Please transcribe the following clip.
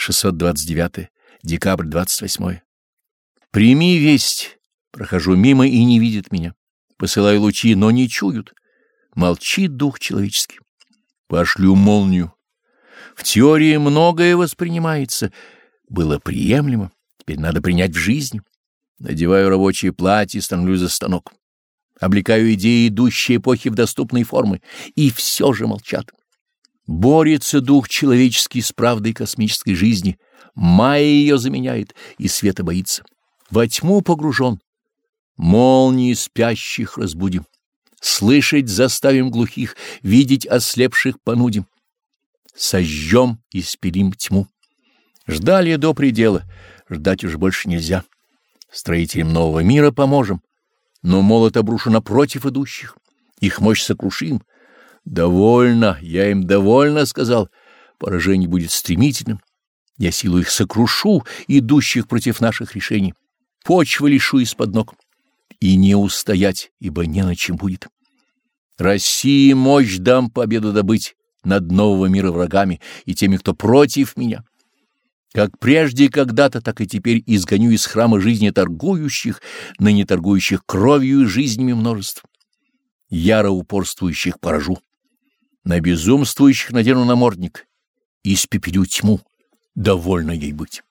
629. Декабрь 28. Прими весть. Прохожу мимо и не видят меня. Посылаю лучи, но не чуют. Молчит дух человеческий. Пошлю молнию. В теории многое воспринимается. Было приемлемо. Теперь надо принять в жизни. Надеваю рабочее платье, становлюсь за станок. Облекаю идеи идущей эпохи в доступные формы. И все же молчат. Борется дух человеческий с правдой космической жизни. Майя ее заменяет, и света боится. Во тьму погружен. Молнии спящих разбудим. Слышать заставим глухих, видеть ослепших понудим. Сожжем и спилим тьму. Ждали до предела, ждать уж больше нельзя. Строителям нового мира поможем, но молот обрушен против идущих. Их мощь сокрушим. «Довольно, я им довольно», — сказал. «Поражение будет стремительным. Я силу их сокрушу, идущих против наших решений. Почвы лишу из-под ног. И не устоять, ибо не на чем будет. России мощь дам победу добыть над нового мира врагами и теми, кто против меня. Как прежде когда-то, так и теперь изгоню из храма жизни торгующих, ныне торгующих кровью и жизнями множеств. Яро упорствующих поражу. На безумствующих надену намордник, испепелю тьму, довольно ей быть.